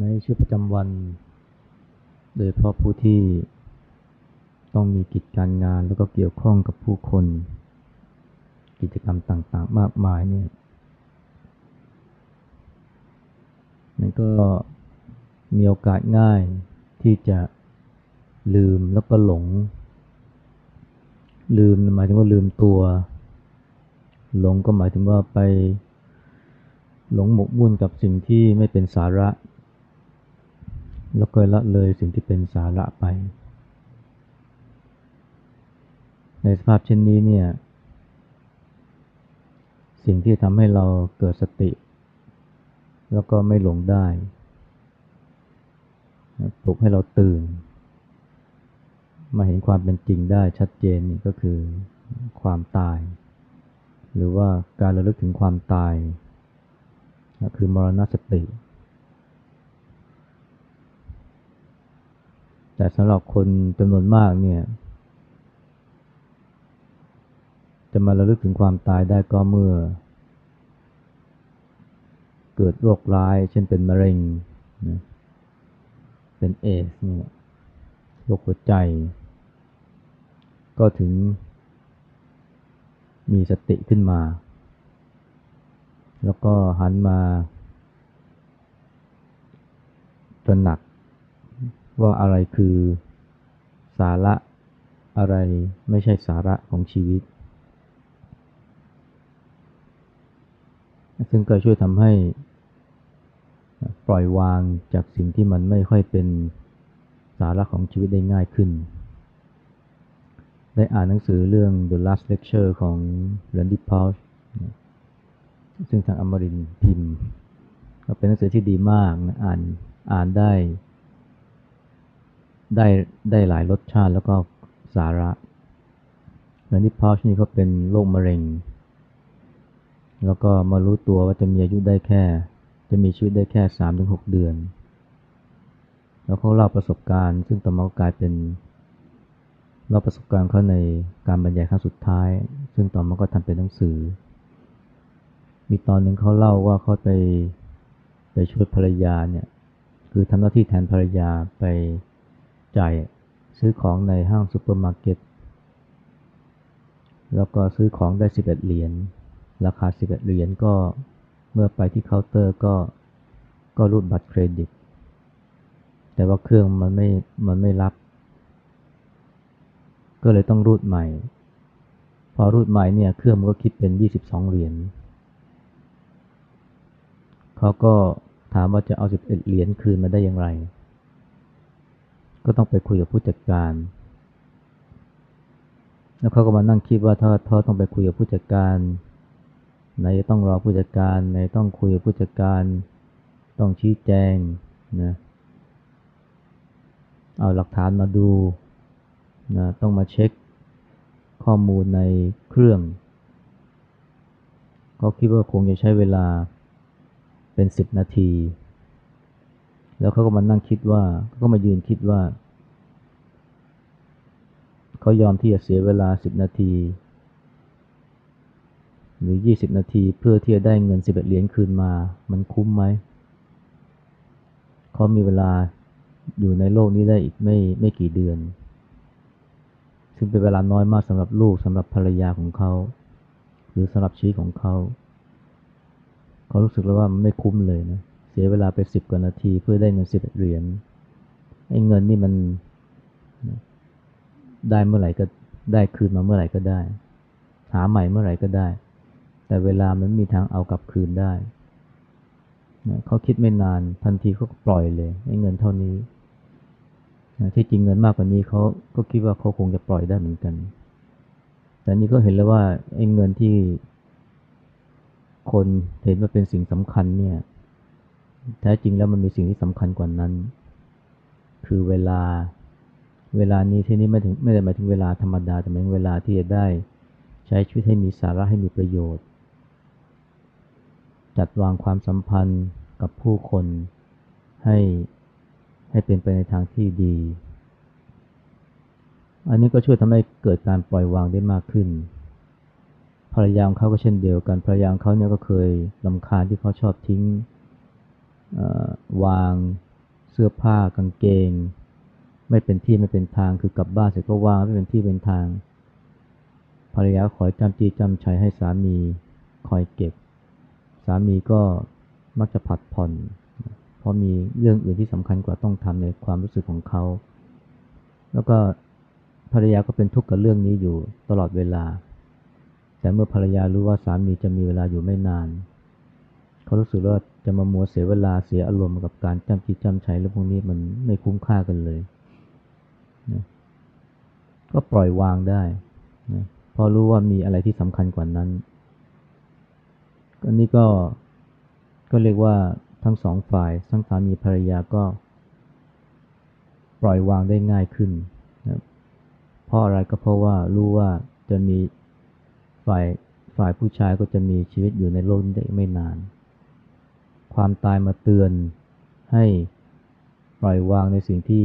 ในชีวิตประจำวัน โดยเพราะผู้ที่ต้องมีกิจการงานแล้วก็เกี่ยวข้องกับผู้คน กิจกรรมต่างๆ มากมายเนี่ยมันก็มีโอกาสง่ายที่จะลืมแล้วก็หลง ลืมหมายถึงว่าลืมตัว หลงก็หมายถึงว่าไปหลงหมกมุ่นกับสิ่งที่ไม่เป็นสาระ แล้วก็ละเลยสิ่งที่เป็นสาระไป ในสภาพเช่นนี้เนี่ย สิ่งที่ทำให้เราเกิดสติ แล้วก็ไม่หลงได้ปลุกให้เราตื่น มาเห็นความเป็นจริงได้ชัดเจนนี่ก็คือความตาย หรือว่าการระลึกถึงความตาย คือมรณสติ แต่สำหรับคนจำนวนมากเนี่ย จะมาระลึกถึงความตายได้ก็เมื่อ เกิดโรคร้าย เช่นเป็นมะเร็งนะเป็นเอสเนี่ยโรคหัวใจ ก็ถึงมีสติขึ้นมา แล้วก็หันมาตระหนัก ว่าอะไรคือสาระอะไรไม่ใช่สาระของชีวิต ซึ่งก็ช่วยทำให้ปล่อยวางจากสิ่งที่มันไม่ค่อยเป็นสาระของชีวิตได้ง่ายขึ้น ได้อ่านหนังสือเรื่อง The Last Lecture ของ Randy Pausch ซึ่งทางอมรินพิมพ์ ก็เป็นหนังสือที่ดีมากนะอ่านอ่านได้ ได้ได้หลายรสชาติแล้วก็สาระเหมือนที่พอชนี่เขาเป็นโรคมะเร็ง แล้วก็มารู้ตัวว่าจะมีอายุได้แค่ จะมีชีวิตได้แค่สามถึงหกเดือน แล้วเขาเล่าประสบการณ์ ซึ่งต่อมากลายเป็นเล่าประสบการณ์เขาในการบรรยายครั้งสุดท้าย ซึ่งต่อมาก็ทำเป็นหนังสือ มีตอนหนึ่งเขาเล่าว่าเขาไปไปช่วยภรรยาเนี่ย คือทำหน้าที่แทนภรรยาไป จ่ายซื้อของในห้างซูเปอร์มาร์เก็ต แล้วก็ซื้อของได้สิบเหรียญ ราคาสิบเหรียญก็เมื่อไปที่เคาน์เตอร์ก็ก็รูดบัตรเครดิต แต่ว่าเครื่องมันไม่ มันไม่รับ ก็เลยต้องรูดใหม่ พอรูดใหม่เนี่ยเครื่องมันก็คิดเป็นยี่สิบสองเหรียญเขาก็ถามว่าจะเอาสิบเอ็ดเหรียญคืนมาได้อย่างไร ก็ต้องไปคุยกับผู้จัดการ แล้วเขาก็มานั่งคิดว่าถ้าเขาต้องไปคุยกับผู้จัดการไหนต้องรอผู้จัดการไหนต้องคุยกับผู้จัดการ ต้องชี้แจงนะเอาหลักฐานมาดูนะต้องมาเช็คข้อมูลในเครื่องเขาคิดว่าคงจะใช้เวลาเป็นสิบนาที แล้วเขาก็มานั่งคิดว่าเขาก็มายืนคิดว่า เขายอมที่จะเสียเวลาสิบนาที หรือยี่สิบนาทีเพื่อที่จะได้เงินสิบเอ็ดเหรียญคืนมา มันคุ้มไหม เขามีเวลาอยู่ในโลกนี้ได้อีกไม่ไม่กี่เดือน ซึ่งเป็นเวลาน้อยมากสำหรับลูกสำหรับภรรยาของเขา หรือสำหรับชีวิตของเขา เขารู้สึกแล้วว่ามันไม่คุ้มเลยนะเสียเวลาไปสิบกว่านาทีเพื่อได้เงินสิบเหรียญไอ้เงินนี่มันได้เมื่อไหร่ก็ได้คืนมาเมื่อไหร่ก็ได้ หาใหม่เมื่อไหร่ก็ได้ แต่เวลามันมีทางเอากลับคืนได้เขาคิดไม่นานทันทีเขาก็ปล่อยเลยไอ้เงินเท่านี้ที่จริงเงินมากกว่านี้เขาก็คิดว่าเขาคงจะปล่อยได้เหมือนกัน แต่นี่ก็เห็นแล้วว่าไอ้เงินที่คนเห็นว่าเป็นสิ่งสำคัญเนี่ย แท้จริงแล้วมันมีสิ่งที่สำคัญกว่านั้น คือเวลา เวลานี้ที่นี้ไม่ถึงไม่ได้หมายถึงเวลาธรรมดา แต่หมายถึงเวลาที่จะได้ใช้ชีวิตให้มีสาระให้มีประโยชน์ จัดวางความสัมพันธ์กับผู้คนให้ให้เป็นไปในทางที่ดี อันนี้ก็ช่วยทำให้เกิดการปล่อยวางได้มากขึ้น ภรรยาของเขาก็เช่นเดียวกัน ภรรยาของเขาเนี่ยก็เคยลำคาญที่เขาชอบทิ้ง วางเสื้อผ้ากางเกง ไม่เป็นที่ไม่เป็นทางคือกลับบ้านเสร็จก็วางไม่เป็นที่เป็นทาง ภรรยาคอยจำจีจำชัยให้สามีคอยเก็บ สามีก็มักจะผัดผ่อน เพราะมีเรื่องอื่นที่สำคัญกว่าต้องทำในความรู้สึกของเขา แล้วก็ภรรยาก็เป็นทุกข์กับเรื่องนี้อยู่ตลอดเวลา แต่เมื่อภรรยารู้ว่าสามีจะมีเวลาอยู่ไม่นาน เขารู้สึกว่า จะมามัวเสียเวลาเสียอารมณ์กับการจำจิตจำชัยเรื่อพวกนี้มันไม่คุ้มค่ากันเลยนะก็ปล่อยวางได้นะพอรู้ว่ามีอะไรที่สำคัญกว่านั้นอันนี้ก็ก็เรียกว่าทั้งสองฝ่ายทั้งสามีภรรยาก็ ปล่อยวางได้ง่ายขึ้นนะเพราะอะไรก็เพราะว่ารู้ว่าจะมีฝ่ายฝ่ายผู้ชายก็จะมีชีวิตอยู่ในโลกนี้ได้ไม่นาน ความตายมาเตือนให้ปล่อยวางในสิ่งที่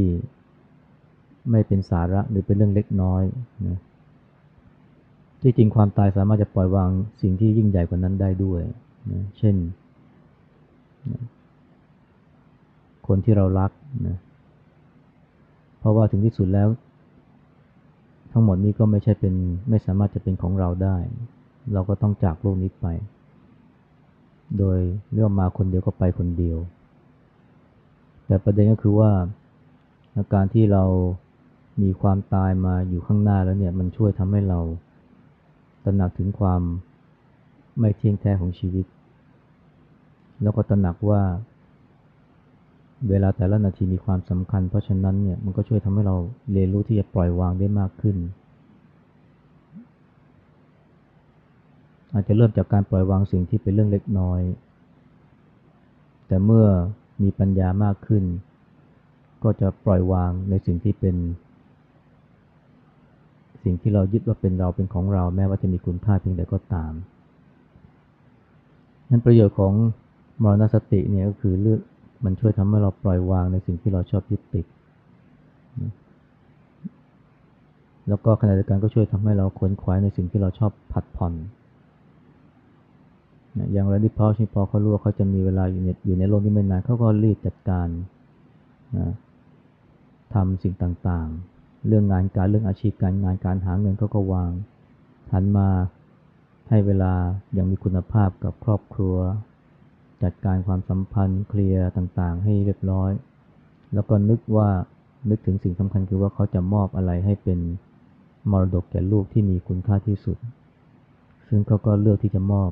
ไม่เป็นสาระหรือเป็นเรื่องเล็กน้อยนะที่จริงความตายสามารถจะปล่อยวางสิ่งที่ยิ่งใหญ่กว่านั้นได้ด้วยนะเช่นนะคนที่เรารักนะเพราะว่าถึงที่สุดแล้ว ทั้งหมดนี้ก็ไม่ใช่เป็นไม่สามารถจะเป็นของเราได้ เราก็ต้องจากโลกนี้ไป โดยเรื่องมาคนเดียวก็ไปคนเดียว แต่ประเด็นก็คือว่าอาการที่เรามีความตายมาอยู่ข้างหน้าแล้วเนี่ยมันช่วยทำให้เราตระหนักถึงความไม่เที่ยงแท้ของชีวิต แล้วก็ตระหนักว่า เวลาแต่ละนาทีมีความสำคัญ เพราะฉะนั้นเนี่ยมันก็ช่วยทำให้เราเรียนรู้ที่จะปล่อยวางได้มากขึ้น อาจจะเริ่มจากการปล่อยวางสิ่งที่เป็นเรื่องเล็กน้อย แต่เมื่อมีปัญญามากขึ้น ก็จะปล่อยวางในสิ่งที่เป็น สิ่งที่เรายึดว่าเป็นเราเป็นของเราแม้ว่าจะมีคุณค่าเพียงใดก็ตามนั้นประโยชน์ของมรณสติเนี่ยก็คือเลือกมันช่วยทำให้เราปล่อยวางในสิ่งที่เราชอบยึดติด แล้วก็ขณะเดียวกันก็ช่วยทำให้เราขวนขวายในสิ่งที่เราชอบผัดผ่อน อย่างไรที่พอชิพอเขารู้ว่าเขาจะมีเวลาอยู่ในอยู่ในโลกนี้ไม่นานเขาก็รีบจัดการนะทำสิ่งต่างๆ เรื่องงานการเรื่องอาชีพการงานการหาเงินเขาก็วางหันมาให้เวลาอย่างมีคุณภาพกับครอบครัว จัดการความสัมพันธ์เคลียร์ต่างๆ ให้เรียบร้อย แล้วก็นึกว่านึกถึงสิ่งสำคัญคือว่าเขาจะมอบอะไรให้เป็นมรดกแก่ลูกที่มีคุณค่าที่สุด ซึ่งเขาก็เลือกที่จะมอบ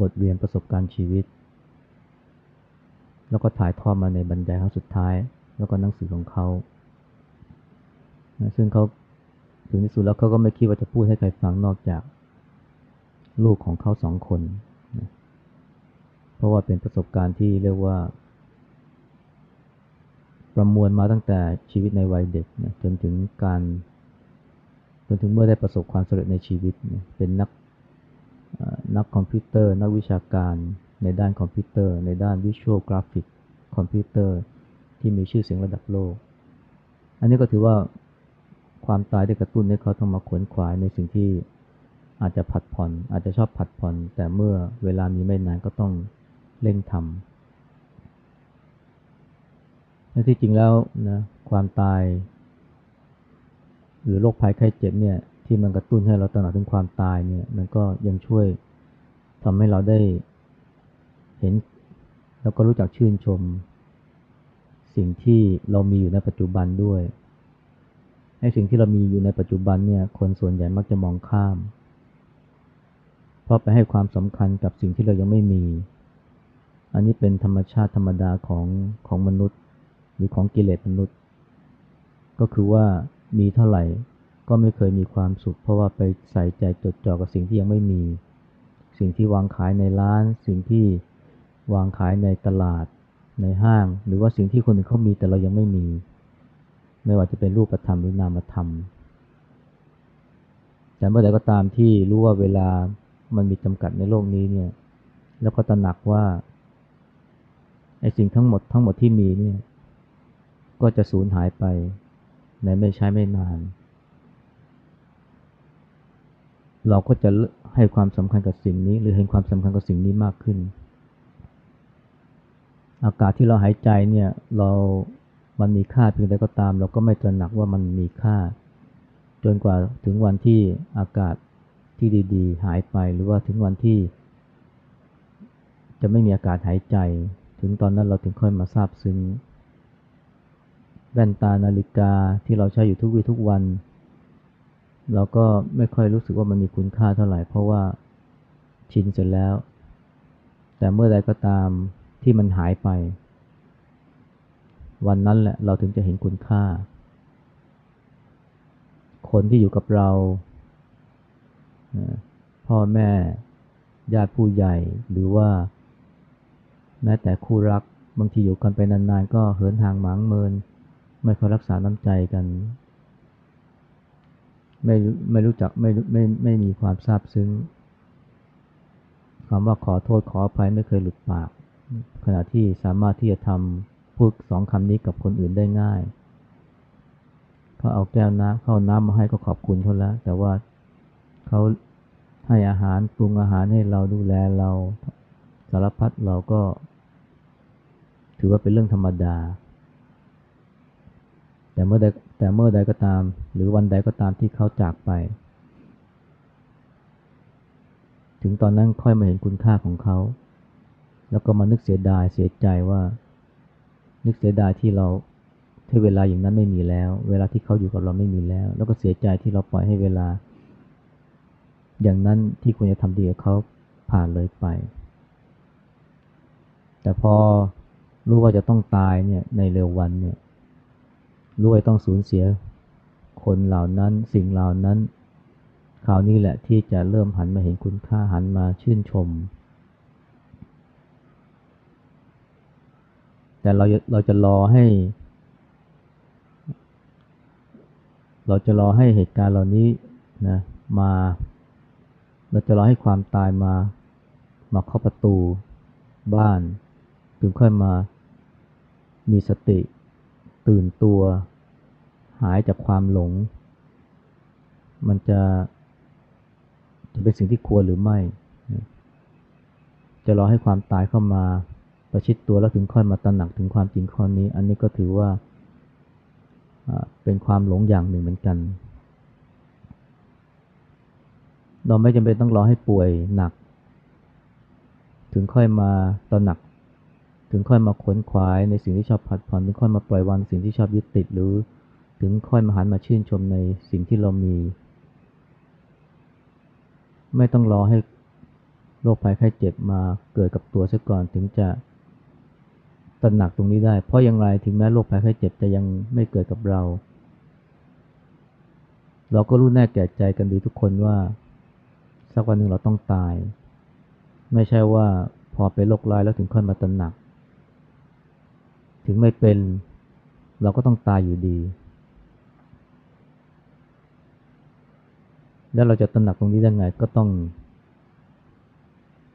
บทเรียนประสบการณ์ชีวิต แล้วก็ถ่ายทอดมาในบรรยายครั้งสุดท้าย แล้วก็หนังสือของเขา ซึ่งเขาถึงที่สุดแล้วเขาก็ไม่คิดว่าจะพูดให้ใครฟังนอกจากลูกของเขาสองคนนะเพราะว่าเป็นประสบการณ์ที่เรียกว่า ประมวลมาตั้งแต่ชีวิตในวัยเด็กนะจนถึงการจนถึงเมื่อได้ประสบความสำเร็จในชีวิตนะเป็นนัก นักคอมพิวเตอร์ นักวิชาการในด้านคอมพิวเตอร์ ในด้าน visual กราฟิกคอมพิวเตอร์ที่มีชื่อเสียงระดับโลก อันนี้ก็ถือว่าความตายได้กระตุ้นให้เขาต้องมาขวนขวายในสิ่งที่อาจจะผัดผ่อน อาจจะชอบผัดผ่อน แต่เมื่อเวลามีไม่นานก็ต้องเร่งทำและที่จริงแล้วนะความตาย หรือโรคภัยไข้เจ็บเนี่ย ที่มันกระตุ้นให้เราตระหนักถึงความตายเนี่ย มันก็ยังช่วยทำให้เราได้เห็น แล้วก็รู้จักชื่นชม สิ่งที่เรามีอยู่ในปัจจุบันด้วยให้สิ่งที่เรามีอยู่ในปัจจุบันเนี่ย คนส่วนใหญ่มักจะมองข้าม เพราะไปให้ความสำคัญกับสิ่งที่เรายังไม่มี อันนี้เป็นธรรมชาติธรรมดาของของมนุษย์ หรือของกิเลสมนุษย์ ก็คือว่ามีเท่าไหร่ ก็ไม่เคยมีความสุข เพราะว่าไปใส่ใจจดจ่อกับสิ่งที่ยังไม่มี สิ่งที่วางขายในร้าน สิ่งที่วางขายในตลาด ในห้าง หรือว่าสิ่งที่คนอื่นเขามีแต่เรายังไม่มี ไม่ว่าจะเป็นรูปธรรมหรือนามธรรม แต่เมื่อใดก็ตามที่รู้ว่าเวลามันมีจำกัดในโลกนี้เนี่ย แล้วก็ตระหนักว่าไอ้สิ่งทั้งหมดทั้งหมดที่มีเนี่ย ก็จะสูญหายไปในไม่ใช้ไม่นาน เราก็จะให้ความสำคัญกับสิ่งนี้ หรือเห็นความสำคัญกับสิ่งนี้มากขึ้น อากาศที่เราหายใจเนี่ยเรามันมีค่าเพียงใดก็ตาม เราก็ไม่ตระหนักว่ามันมีค่า จนกว่าถึงวันที่อากาศที่ดีๆ หายไปหรือว่าถึงวันที่ จะไม่มีอากาศหายใจ ถึงตอนนั้นเราถึงค่อยมาทราบซึ้งแว่นตานาฬิกาที่เราใช้อยู่ทุกวี่ทุกวัน เราก็ไม่ค่อยรู้สึกว่ามันมีคุณค่าเท่าไหร่ เพราะว่าชินเสร็จแล้ว แต่เมื่อใดก็ตามที่มันหายไป วันนั้นแหละเราถึงจะเห็นคุณค่า คนที่อยู่กับเรา พ่อแม่ญาติผู้ใหญ่หรือว่า แม้แต่คู่รักบางทีอยู่กันไปนานๆ ก็เหินห่างหมางเมิน ไม่ค่อยรักษาน้ำใจกัน ไม่ไม่รู้จักไม่ไม่ไม่มีความซาบซึ้งคำว่าขอโทษขออภัยไม่เคยหลุดปาก ขณะที่สามารถที่จะทำพูดสองคำนี้กับคนอื่นได้ง่ายเขาเอาแก้วน้ำเข้าน้ำมาให้ก็ขอบคุณเขาแล้ว แต่ว่าเขาให้อาหารปรุงอาหารให้เราดูแลเราสารพัดเราก็ ถือว่าเป็นเรื่องธรรมดา แต่เมื่อใดแต่เมื่อใดก็ตาม หรือวันใดก็ตามที่เขาจากไป ถึงตอนนั้นค่อยมาเห็นคุณค่าของเขา แล้วก็มานึกเสียดายเสียใจว่า นึกเสียดายที่เราที่เวลาอย่างนั้นไม่มีแล้ว เวลาที่เขาอยู่กับเราไม่มีแล้ว แล้วก็เสียใจที่เราปล่อยให้เวลา อย่างนั้นที่ควรจะทำดีกับเขาผ่านเลยไป แต่พอรู้ว่าจะต้องตายเนี่ยในเร็ววันเนี่ย รู้ว่าต้องสูญเสียคนเหล่านั้นสิ่งเหล่านั้นคราวนี้แหละที่จะเริ่มหันมาเห็นคุณค่าหันมาชื่นชม แต่เราเราจะรอให้ เราจะรอให้เหตุการณ์เหล่านี้นะมา เราจะรอให้ความตายมามาเคาประตูบ้าน ถึงค่อยมามีสติตื่นตัว หายจากความหลง มันจะจะเป็นสิ่งที่ควรหรือไม่ จะรอให้ความตายเข้ามาประชิดตัวแล้วถึงค่อยมาตระหนักถึงความจริงข้อนี้ อันนี้ก็ถือว่าเป็นความหลงอย่างหนึ่งเหมือนกัน เราไม่จำเป็นต้องรอให้ป่วยหนัก ถึงค่อยมาตระหนัก ถึงค่อยมาขนขวายในสิ่งที่ชอบผัดผ่อนถึงค่อยมาปล่อยวางสิ่งที่ชอบยึดติดหรือ ถึงค่อยมาหันมาชื่นชมในสิ่งที่เรามี ไม่ต้องรอให้โรคภัยไข้เจ็บมาเกิดกับตัวซะก่อนถึงจะตระหนักตรงนี้ได้ เพราะอย่างไรถึงแม้โรคภัยไข้เจ็บจะยังไม่เกิดกับเรา เราก็รู้แน่แก่ใจกันดีทุกคนว่า สักวันหนึ่งเราต้องตาย ไม่ใช่ว่าพอเป็นโรคร้ายแล้วถึงค่อยมาตระหนัก ถึงไม่เป็นเราก็ต้องตายอยู่ดี แล้วเราจะตระหนักตรงนี้ได้ไงก็ต้อง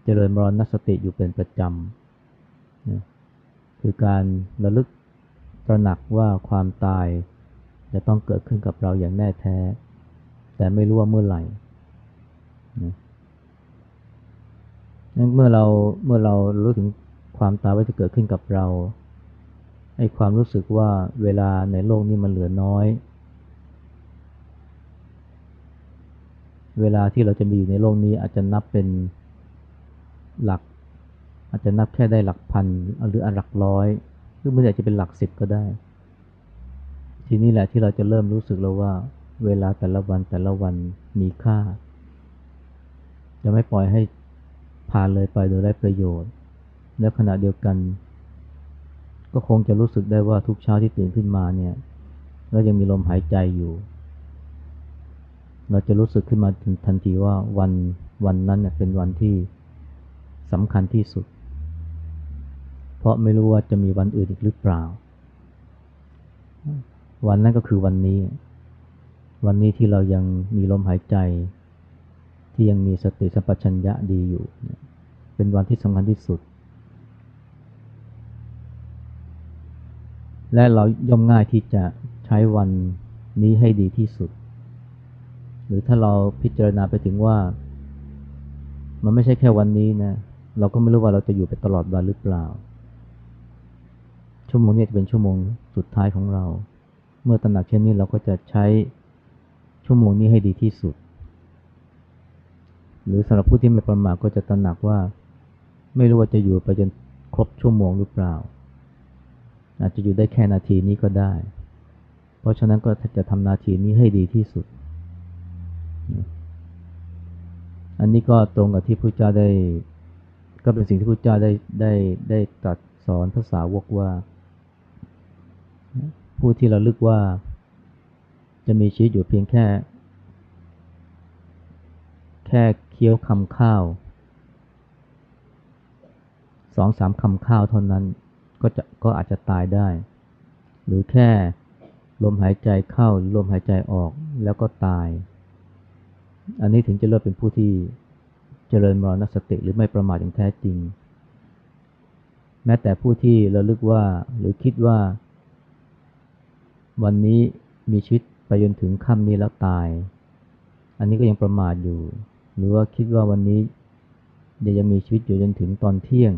เจริญมรณสติอยู่เป็นประจำนะคือการระลึกตระหนักว่าความตายจะต้องเกิดขึ้นกับเราอย่างแน่แท้ แต่ไม่รู้ว่าเมื่อไหร่นะนั้นเมื่อเราเมื่อเรารู้ถึงความตายว่าจะเกิดขึ้นกับเราไอ้ความรู้สึกว่าเวลาในโลกนี้มันเหลือน้อย เวลาที่เราจะมีอยู่ในโลกนี้อาจจะนับเป็นหลัก อาจจะนับแค่ได้หลักพันหรือหลักร้อยหรือมันอาจจะเป็นหลักสิบก็ได้ ทีนี้แหละที่เราจะเริ่มรู้สึกแล้วว่า เวลาแต่ละวันแต่ละวันมีค่า จะไม่ปล่อยให้ผ่านเลยไปโดยได้ประโยชน์ และขณะเดียวกัน ก็คงจะรู้สึกได้ว่าทุกเช้าที่ตื่นขึ้นมาเนี่ยเรายังมีลมหายใจอยู่ เราจะรู้สึกขึ้นมาถึงทันทีว่าวันวันนั้นเเป็นวันที่สำคัญที่สุด เพราะไม่รู้ว่าจะมีวันอื่นอีกหรือเปล่า วันนั้นก็คือวันนี้ วันนี้ที่เรายังมีลมหายใจ ที่ยังมีสติสัมปชัญญะดีอยู่ เป็นวันที่สำคัญที่สุด และเราย่อมง่ายที่จะใช้วันนี้ให้ดีที่สุด หรือถ้าเราพิจารณาไปถึงว่า มันไม่ใช่แค่วันนี้นะ เราก็ไม่รู้ว่าเราจะอยู่ไปตลอดวันหรือเปล่า ชั่วโมงนี้จะเป็นชั่วโมงสุดท้ายของเรา เมื่อตระหนักเช่นนี้เราก็จะใช้ชั่วโมงนี้ให้ดีที่สุด หรือสำหรับผู้ที่ไม่ประมาทก็จะตระหนักว่า ไม่รู้ว่าจะอยู่ไปจนครบชั่วโมงหรือเปล่า อาจจะอยู่ได้แค่นาทีนี้ก็ได้ เพราะฉะนั้นก็จะทำนาทีนี้ให้ดีที่สุด อันนี้ก็ตรงกับที่พระเจ้าได้ ก็เป็นสิ่งที่พระเจ้าได้ได้ได้ตรัสสอนภาษาวกว่า ผู้ที่เราลึกว่าจะมีชีวิตอยู่เพียงแค่ แค่เคี้ยวคำข้าวสองสามคำข้าวเท่านั้นก็จะก็อาจจะตายได้ หรือแค่ลมหายใจเข้าลมหายใจออกแล้วก็ตาย อันนี้ถึงจะเรียกเป็นผู้ที่เจริญมรณสติหรือไม่ประมาทอย่างแท้จริง แม้แต่ผู้ที่ระลึกว่าหรือคิดว่า วันนี้มีชีวิตไปจนถึงค่ำนี้แล้วตาย อันนี้ก็ยังประมาทอยู่ หรือว่าคิดว่าวันนี้เดี๋ยวยังมีชีวิตอยู่จนถึงตอนเที่ยง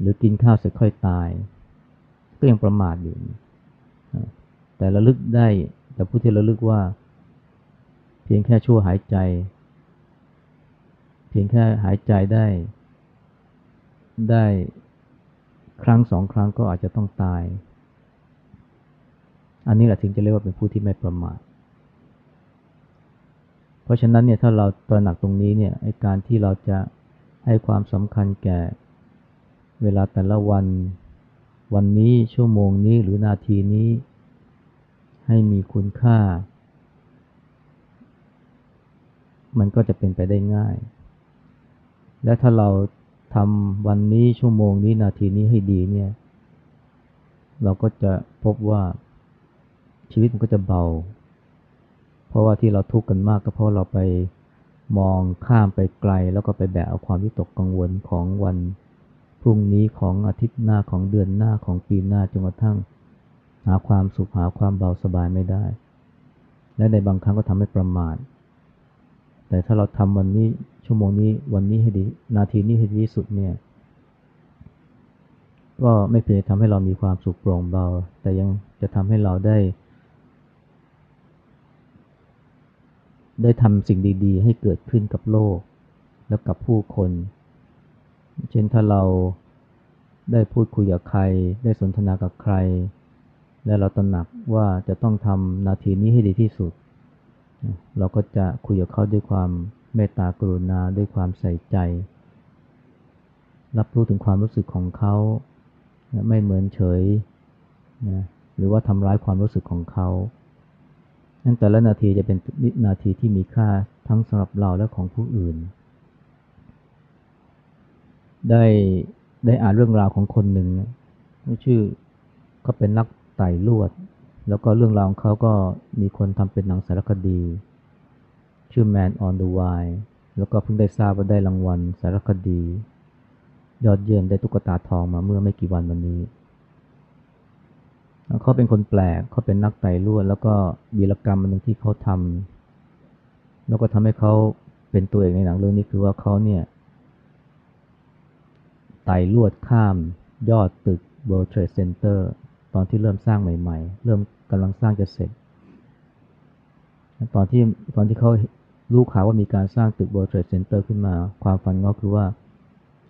หรือกินข้าวเสร็จค่อยตาย ก็ยังประมาทอยู่ แต่ระลึกได้แต่ผู้ที่ระลึกว่า เพียงแค่ชั่วหายใจ เพียงแค่หายใจได้ ได้ครั้งสองครั้งก็อาจจะต้องตาย อันนี้แหละถึงจะเรียกว่าเป็นผู้ที่ไม่ประมาทเพราะฉะนั้นเนี่ยถ้าเราตระหนักตรงนี้เนี่ยไอการที่เราจะให้ความสำคัญแก่ เวลาแต่ละวัน วันนี้ชั่วโมงนี้หรือนาทีนี้ ให้มีคุณค่า มันก็จะเป็นไปได้ง่าย และถ้าเราทำวันนี้ชั่วโมงนี้นาทีนี้ให้ดีเนี่ย เราก็จะพบว่าชีวิตมันก็จะเบา เพราะว่าที่เราทุกข์กันมากก็เพราะเราไปมองข้ามไปไกล แล้วก็ไปแบกเอาความวิตกกังวลของวันพรุ่งนี้ของอาทิตย์หน้าของเดือนหน้าของปีหน้าจนกระทั่ง หาความสุขหาความเบาสบายไม่ได้ และในบางครั้งก็ทำให้ประมาท แต่ถ้าเราทำวันนี้ชั่วโมงนี้วันนี้ให้ดี นาทีนี้ให้ดีที่สุดเนี่ย ก็ไม่เพียงทำให้เรามีความสุขโปร่งเบา แต่ยังจะทำให้เราได้ ได้ทำสิ่งดี ๆ ให้เกิดขึ้นกับโลก แล้วกับผู้คน เช่นถ้าเราได้พูดคุยกับใคร ได้สนทนากับใคร และเราตระหนักว่าจะต้องทำนาทีนี้ให้ดีที่สุด เราก็จะคุยกับเขาด้วยความเมตตากรุณาด้วยความใส่ใจ รับรู้ถึงความรู้สึกของเขา ไม่เหมือนเฉยนะหรือว่าทำร้ายความรู้สึกของเขานั้นแต่ละนาทีจะเป็นนาทีที่มีค่าทั้งสำหรับเราและของผู้อื่น ได้ได้อ่านเรื่องราวของคนหนึ่งชื่อก็เป็นนักไต่ลวด แล้วก็เรื่องราวของเขาก็มีคนทำเป็นหนังสารคดี ชื่อ Man on the Wire แล้วก็เพิ่งได้ทราบว่าได้รางวัลสารคดี ยอดเยี่ยมได้ตุ๊กตาทองมาเมื่อไม่กี่วันวันนี้ เขาเป็นคนแปลกเขาเป็นนักไต่ลวด แล้วก็วีรกรรมมันหนึ่งที่เขาทำแล้วก็ทำให้เขาเป็นตัวเอกในหนังเรื่องนี้คือว่าเขาเนี่ยไต่ลวดข้ามยอดตึก World Trade Center ตอนที่เริ่มสร้างใหม่ ๆ เริ่มกำลังสร้างจะเสร็จ ตอนที่ตอนที่เขารู้ข่าวว่ามีการสร้างตึก World Trade Center ขึ้นมา ความฝันเขาคือว่า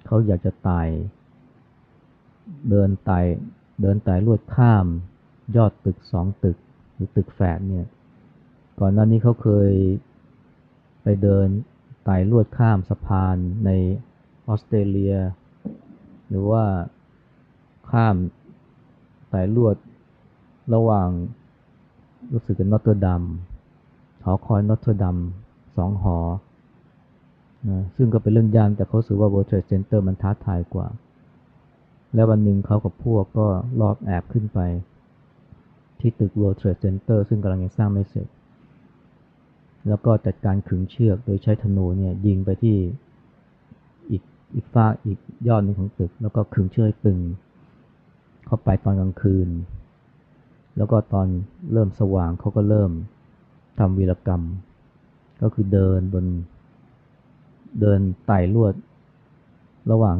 เขาอยากจะไต่เดินไต่เดินไต่ลวดข้าม ยอดตึกสองตึกหรือตึกแฝดเนี่ย ก่อนหน้านี้เขาเคยไปเดินไต่ลวดข้ามสะพานในออสเตรเลีย หรือว่าข้าม ไต่ลวดระหว่างรู้สึกกับ Notre Dame หอคอย Notre Dame สองหอนะซึ่งก็เป็นเรื่องยากแต่เขารู้สึกว่า World Trade Center มันท้าทายกว่า แล้ววันหนึ่งเขากับพวกก็ลอบแอบขึ้นไป ที่ตึก World Trade Center ซึ่งกำลังยังสร้างไม่เสร็จ แล้วก็จัดการขึงเชือกโดยใช้ธนูเนี่ยยิงไปที่อีกอีกฝ้าอีกยอดหนึ่งของตึก แล้วก็ขึงเชือกตึง เขาไปตอนกลางคืน แล้วก็ตอนเริ่มสว่างเขาก็เริ่มทำวีรกรรม ก็คือเดินบน เดินไต่ลวด ระหว่าง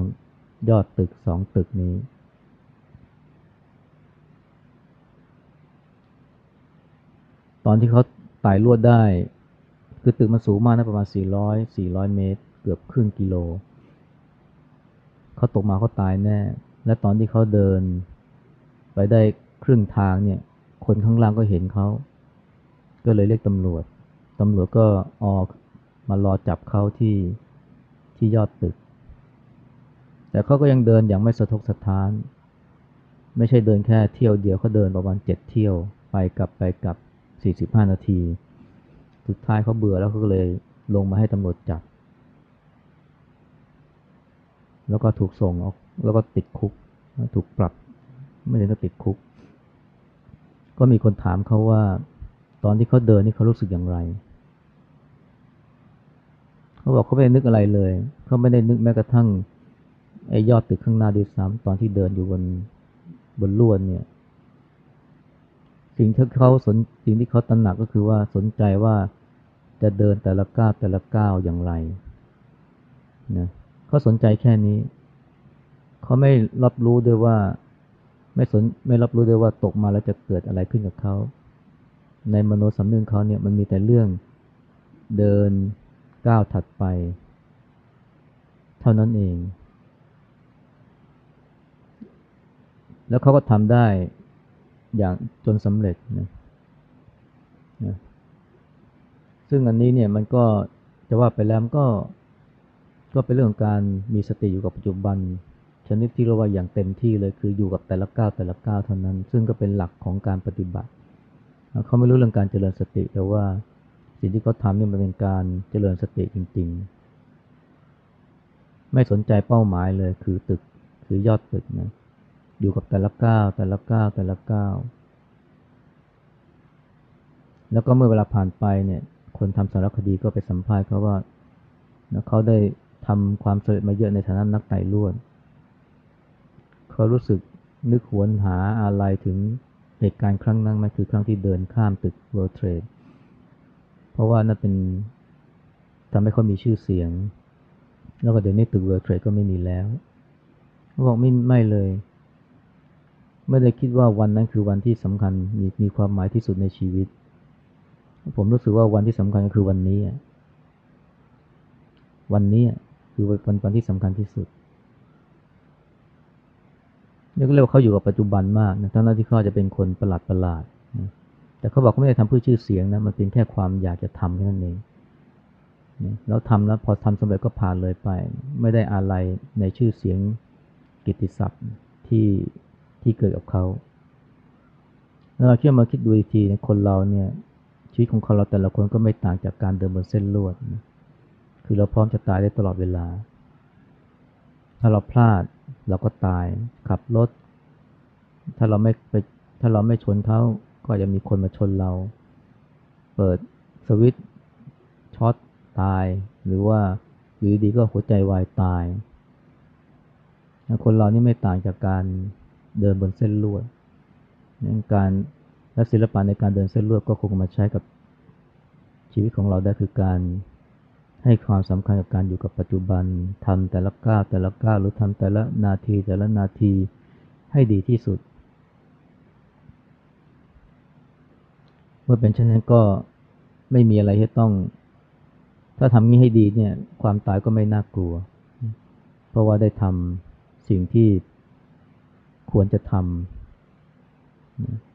ยอดตึกสองตึกนี้ ตอนที่เขาไต่ลวดได้ คือตึกมันสูงมากนะประมาณ 400 400 เมตร เกือบครึ่งกิโล เขาตกมาเขาตายแน่ และตอนที่เขาเดิน ไปได้ครึ่งทางเนี่ย คนข้างล่างก็เห็นเขาก็เลยเรียกตำรวจ ตำรวจก็ออกมารอจับเขาที่ที่ยอดตึก แต่เขาก็ยังเดินอย่างไม่สะทกสะท้าน ไม่ใช่เดินแค่เที่ยวเดียวเขาเดินประมาณเจ็ดเที่ยวไปกลับไปกลับสี่สิบห้านาที สุดท้ายเขาเบื่อแล้วเขาก็เลยลงมาให้ตำรวจจับ แล้วก็ถูกส่งออกแล้วก็ติดคุก ถูกปรับ ไม่ได้ก็ติดคุก ก็มีคนถามเขาว่า ตอนที่เขาเดินนี่เขารู้สึกอย่างไร เขาบอกเขาไม่ได้นึกอะไรเลย เขาไม่ได้นึกแม้กระทั่งไอ้ยอดตึกข้างหน้าด้วยซ้ำตอนที่เดินอยู่บนบนลวดเนี่ย สิ่งที่เขาสนสิ่งที่เขาตระหนักก็คือว่าสนใจว่าจะเดินแต่ละก้าวแต่ละก้าวอย่างไรนะเขาสนใจแค่นี้ เขาไม่รับรู้ด้วยว่า ไม่สนไม่รับรู้ด้วยว่าตกมาแล้วจะเกิดอะไรขึ้นกับเขา ในมโนสำนึกเขาเนี่ยมันมีแต่เรื่องเดินก้าวถัดไป เท่านั้นเอง แล้วเขาก็ทำได้อย่างจนสำเร็จนะนะซึ่งอันนี้เนี่ยมันก็จะว่าไปแล้วก็ก็เป็นเรื่องของการมีสติอยู่กับปัจจุบัน ชนิดที่เราว่าอย่างเต็มที่เลยคืออยู่กับแต่ละก้าวแต่ละก้าวเท่านั้น ซึ่งก็เป็นหลักของการปฏิบัติ เขาไม่รู้เรื่องการเจริญสติ แต่ว่าสิ่งที่เขาทำนี่มันเป็นการเจริญสติจริง ๆ ไม่สนใจเป้าหมายเลยคือตึกคือยอดตึกนะอยู่กับแต่ละก้าวแต่ละก้าวแต่ละก้าวแล้วก็เมื่อเวลาผ่านไปเนี่ย คนทำสารคดีก็ไปสัมภาษณ์เขาว่าเขาได้ทำความสำเร็จมาเยอะในฐานะนักไต่ลวด เขารู้สึกนึกหวนหาอะไรถึงเหตุการณ์ครั้งนั้นไหมคือครั้งที่เดินข้ามตึก World Trade เพราะว่านั่นเป็นทำให้เขามีชื่อเสียง แล้วก็เดี๋ยวนี้ตึก World Trade ก็ไม่มีแล้วเขาบอกไม่ไม่เลย ไม่ได้คิดว่าวันนั้นคือวันที่สำคัญมีมีความหมายที่สุดในชีวิต ผมรู้สึกว่าวันที่สำคัญก็คือวันนี้ วันนี้คือวันวันที่สำคัญที่สุด นี่ก็เรียกว่าเขาอยู่กับปัจจุบันมากนะทั้งที่เขาจะเป็นคนประหลาดประหลาดนะแต่เขาบอกเขาไม่ได้ทำเพื่อชื่อเสียงนะ มันเป็นแค่ความอยากจะทำแค่นั้นเองนะแล้วทำแล้วพอทำสำเร็จก็ผ่านเลยไป ไม่ได้อะไรในชื่อเสียงกิตติศัพท์ที่ที่เกิดกับเขาแล้วเราคิดมาคิดดูอีกทีนะคนเราเนี่ยชีวิตของคนเราแต่ละคนก็ไม่ต่างจากการเดินบนเส้นลวดนะคือเราพร้อมจะตายได้ตลอดเวลา ถ้าเราพลาดเราก็ตาย ขับรถ ถ้าเราไม่ไปถ้าเราไม่ชนเขาก็จะมีคนมาชนเรา เปิดสวิตช็อตตาย หรือว่าอยู่ดีก็หัวใจวายตาย คนเรานี่ไม่ต่างจากการเดินบนเส้นลวดการและศิลปะในการเดินเส้นลวดก็คงมาใช้กับชีวิตของเราได้คือการ ให้ความสำคัญกับการอยู่กับปัจจุบันทำแต่ละก้าวแต่ละก้าวหรือทำแต่ละนาทีแต่ละนาทีให้ดีที่สุด เมื่อเป็นเช่นนั้นก็ไม่มีอะไรที่ต้อง ถ้าทำนี้ให้ดีเนี่ยความตายก็ไม่น่ากลัว เพราะว่าได้ทำสิ่งที่ควรจะทำ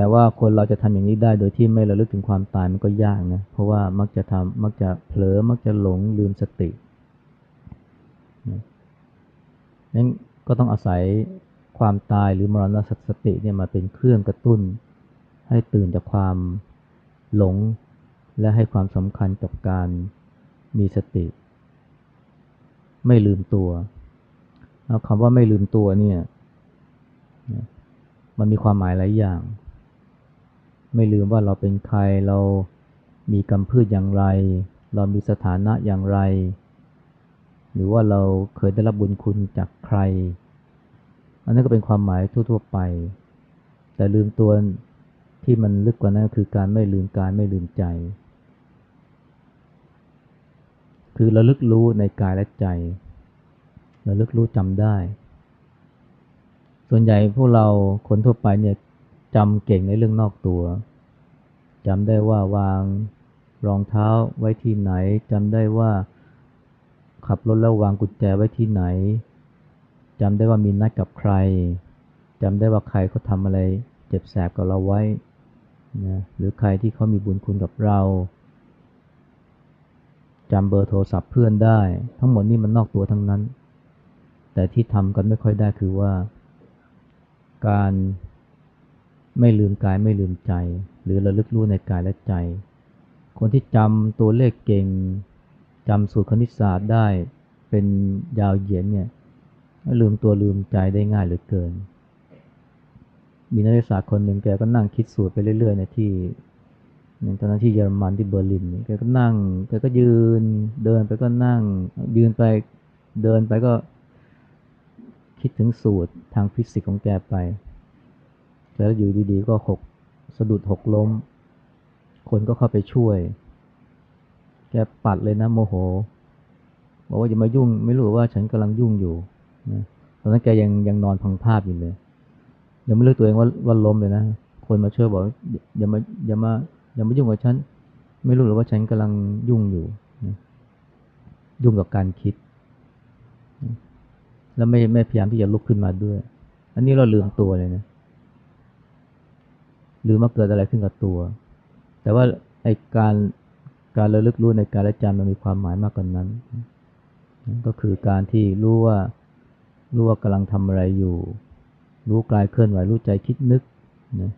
แต่ว่าคนเราจะทำอย่างนี้ได้โดยที่ไม่ระลึกถึงความตายมันก็ยากนะเพราะว่ามักจะทำมักจะเผลอมักจะหลงลืมสตินั้นก็ต้องอาศัยความตายหรือมรณะสติเนี่ยมาเป็นเครื่องกระตุ้น ให้ตื่นจากความหลง และให้ความสำคัญกับการมีสติ ไม่ลืมตัวคำว่าไม่ลืมตัวเนี่ยมันมีความหมายหลายอย่าง ไม่ลืมว่าเราเป็นใครเรามีกำพืชอย่างไร เรามีสถานะอย่างไร หรือว่าเราเคยได้รับบุญคุณจากใคร อันนั้นก็เป็นความหมายทั่ว ๆ ไป แต่ลืมตัวที่มันลึกกว่านั้นคือการไม่ลืมกายไม่ลืมใจ คือระลึกรู้ในกายและใจระลึกรู้จำได้ ส่วนใหญ่พวกเราคนทั่วไปเนี่ย จำเก่งในเรื่องนอกตัวจำได้ว่าวางรองเท้าไว้ที่ไหนจำได้ว่าขับรถแล้ววางกุญแจไว้ที่ไหนจำได้ว่ามีนัดกับใครจำได้ว่าใครเขาทำอะไรเจ็บแสบกับเราไว้นะหรือใครที่เขามีบุญคุณกับเราจำเบอร์โทรศัพท์เพื่อนได้ ทั้งหมดนี่มันนอกตัวทั้งนั้น แต่ที่ทำกันไม่ค่อยได้คือว่า การ ไม่ลืมกายไม่ลืมใจ หรือระลึกรู้ในกายและใจ คนที่จำตัวเลขเก่งจำสูตรคณิตศาสตร์ได้เป็นยาวเหยียดเนี่ยลืมตัวลืมใจได้ง่ายเหลือเกิน มีนักศึกษาคนหนึ่งแกก็นั่งคิดสูตรไปเรื่อยๆในที่อย่างตอนนั้นที่เยอรมันที่เบอร์ลินแกก็นั่งแกก็ยืน เดินไปก็นั่ง ยืนไปเดินไปก็คิดถึงสูตรทางฟิสิกส์ของแกไป แล้วอยู่ดีๆก็หกสะดุดหกล้ม คนก็เข้าไปช่วย แกปัดเลยนะโมโห บอกว่าอย่ามายุ่ง ไม่รู้ว่าฉันกำลังยุ่งอยู่นะตอนนั้นแกยังยังนอนพังภาพอยู่เลย ยังไม่รู้ตัวเองว่าว่าล้มเลยนะ คนมาช่วยบอกอย่ามาอย่ามาอย่ามายุ่งกับฉัน ไม่รู้หรือว่าฉันกำลังยุ่งอยู่นะยุ่งกับการคิด แล้วไม่ไม่พยายามที่จะลุกขึ้นมาด้วย อันนี้เราลืมตัวเลยนะ หรือมาเกิดอะไรขึ้นกับตัว แต่ว่าไอการการระลึกรู้ในการละจำมันมีความหมายมากกว่านนั้น ก็คือการที่รู้ว่ารู้ว่ากำลังทำอะไรอยู่ รู้กายเคลื่อนไหวรู้ใจคิดนึกนะ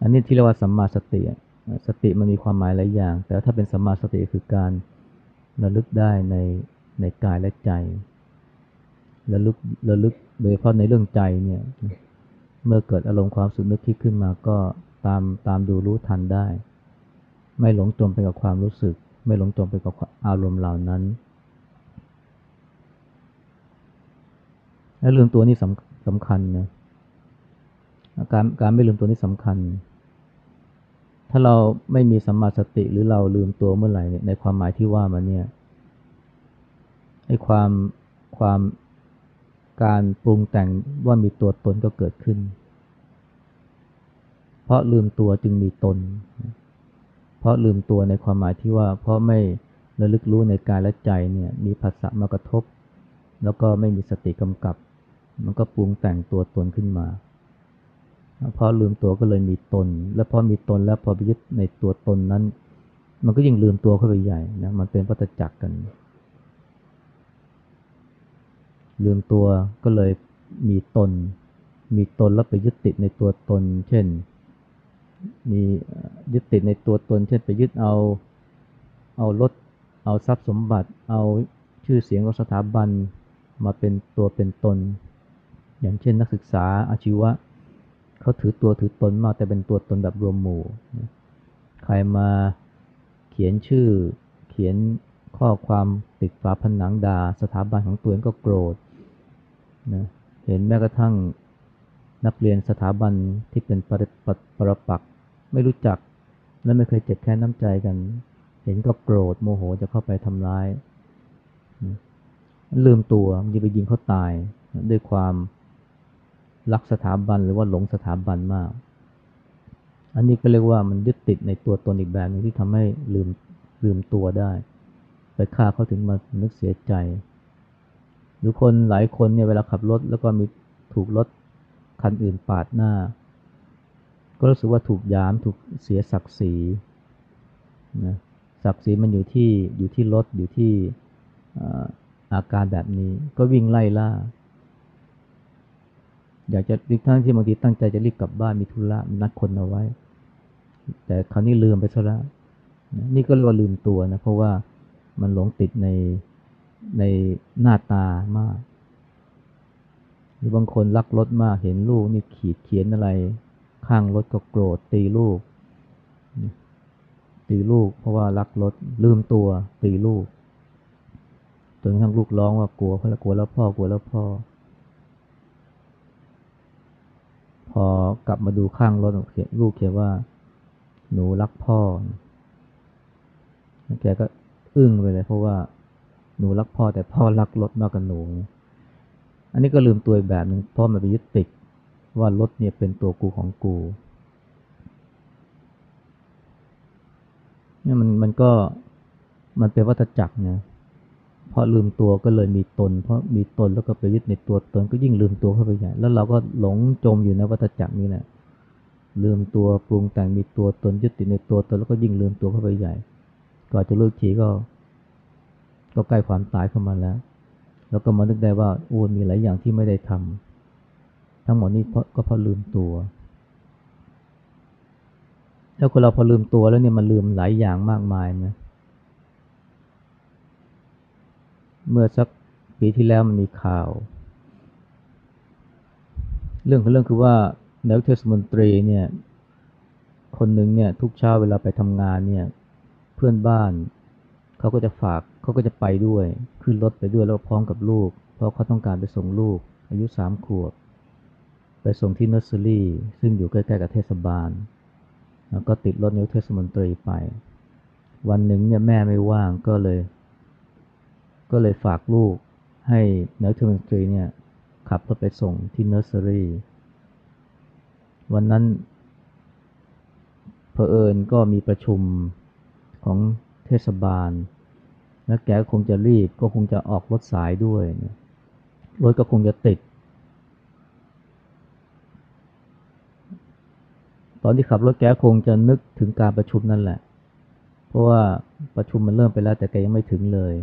อันนี้ที่เรียกว่าสัมมาสติสติมันมีความหมายหลายอย่าง แต่ถ้าเป็นสัมมาสติคือการระลึกได้ในในกายและใจระลึกระลึกโดยเฉพาะในเรื่องใจเนี่ย เมื่อเกิดอารมณ์ความสุขนึกคิดขึ้นมาก็ตามตามดูรู้ทันได้ ไม่หลงจมไปกับความรู้สึก ไม่หลงจมไปกับอารมณ์เหล่านั้น และลืมตัวนี้สำสำคัญนะการการไม่ลืมตัวนี้สำคัญ ถ้าเราไม่มีสัมมาสติหรือเราลืมตัวเมื่อไหร่ในความหมายที่ว่ามาเนี่ยไอ้ความความ การปรุงแต่งว่ามีตัวตนก็เกิดขึ้น เพราะลืมตัวจึงมีตน เพราะลืมตัวในความหมายที่ว่า เพราะไม่ระลึกรู้ในกายและใจเนี่ยมีภาษามากระทบ แล้วก็ไม่มีสติกำกับ มันก็ปรุงแต่งตัวตนขึ้นมาเพราะลืมตัวก็เลยมีตน และพอมีตนแล้วพอไปยึดในตัวตนนั้น มันก็ยิ่งลืมตัวเข้าไปใหญ่นะมันเป็นวัฏจักรกัน ลืมตัวก็เลยมีตน มีตนแล้วไปยึดติดในตัวตน เช่น มียึดติดในตัวตน เช่นไปยึดเอา เอารถ เอาทรัพย์สมบัติ เอาชื่อเสียงของสถาบันมาเป็นตัวเป็นตน อย่างเช่นนักศึกษาอาชีวะเขาถือตัวถือตนมากแต่เป็นตัวตนแบบรวมหมู่ ใครมาเขียนชื่อ เขียนข้อความติดฝาผนังดา่าสถาบันของตัวเองก็โกรธ นะเห็นแม้กระทั่งนักเรียนสถาบันที่เป็นปรปปรปักไม่รู้จัก และไม่เคยเจ็บแค้นน้ำใจกัน เห็นก็โกรธโมโหจะเข้าไปทำร้าย ลืมตัวมันจะไปยิงเขาตาย ด้วยความรักสถาบันหรือว่าหลงสถาบันมาก อันนี้ก็เรียกว่ามันยึดติดในตัวตนอีกแบบนึงที่ทำให้ลืมลืมตัวได้ ไปฆ่าเขาถึงมานึกเสียใจ รือคนหลายคนเนี่ยเวลาขับรถแล้วก็มีถูกรถคันอื่นปาดหน้า ก็รู้สึกว่าถูกยามถูกเสียศักดิ์ศรีนะศักดิ์ศรีมันอยู่ที่อยู่ที่รถอยู่ที่อาการแบบนี้ ก็วิ่งไล่ล่า อยากจะทั้งที่บางทีตั้งใจจะรีบกลับบ้านมีธุระนัดคนเอาไว้ แต่คราวนี้ลืมไปซะแล้วนี่ก็เรียกว่าลืมตัวนะเพราะว่ามันหลงติดใน ในหน้าตามาก หรือบางคนรักรถมากเห็นลูกนี่ขีดเขียนอะไร ข้างรถก็โกรธตีลูก ตีลูกเพราะว่ารักรถลืมตัวตีลูกจนทั้งลูกร้องว่ากลัวเพราะกลัวแล้วพ่อกลัวแล้วพ่อ พอกลับมาดูข้างรถเขียนลูกเขียนว่า หนูรักพ่อ แกก็อึ้งไปเลยเพราะว่า หนูรักพ่อแต่พ่อรักรถมากกว่าหนู อันนี้ก็ลืมตัวแบบหนึ่งพ่อมันไปยึดติดว่ารถเนี่ยเป็นตัวกูของกูเนี่ยมันมันก็มันเป็นวัฏจักรนะเพราะลืมตัวก็เลยมีตน เพราะมีตนแล้วก็ไปยึดในตัวตนก็ยิ่งลืมตัวเข้าไปใหญ่แล้วเราก็หลงจมอยู่ในวัฏจักรนี้แหละลืมตัวปรุงแต่งมีตัวตนยึดติดในตัวตนแล้วก็ยิ่งลืมตัวเข้าไปใหญ่ก่อนจะเลิกทีก็ ก็ใกล้ความตายเข้ามาแล้ว แล้วก็มานึกได้ว่าโอ้มีหลายอย่างที่ไม่ได้ทำทั้งหมดนี้เพราะก็เพราะลืมตัว แล้วคนเราพอลืมตัวแล้วเนี่ยมันลืมหลายอย่างมากมายนะ เมื่อสักปีที่แล้วมันมีข่าว เรื่องของเรื่องคือว่านายกเทศมนตรีเนี่ยคนหนึ่งเนี่ยทุกเช้าเวลาไปทำงานเนี่ยเพื่อนบ้าน เขาก็จะฝาก เขาก็จะไปด้วย ขึ้นรถไปด้วยแล้วพร้อมกับลูก เพราะเขาต้องการไปส่งลูก อายุสามขวบ ไปส่งที่เนอร์เซอรี่ ซึ่งอยู่ใกล้ๆกับเทศบาล แล้วก็ติดรถนายกเทศมนตรีไป วันหนึ่งเนี่ยแม่ไม่ว่างก็เลย ก็เลยฝากลูกให้นายกเทศมนตรีเนี่ยขับรถไปส่งที่เนอร์เซอรี่ วันนั้นเพอเอิญก็มีประชุมของเทศบาล แล้วแกคงจะรีบก็คงจะออกรถสายด้วยรถก็คงจะติด ตอนที่ขับรถแกคงจะนึกถึงการประชุมนั่นแหละ เพราะว่าประชุมมันเริ่มไปแล้วแต่แกยังไม่ถึงเลย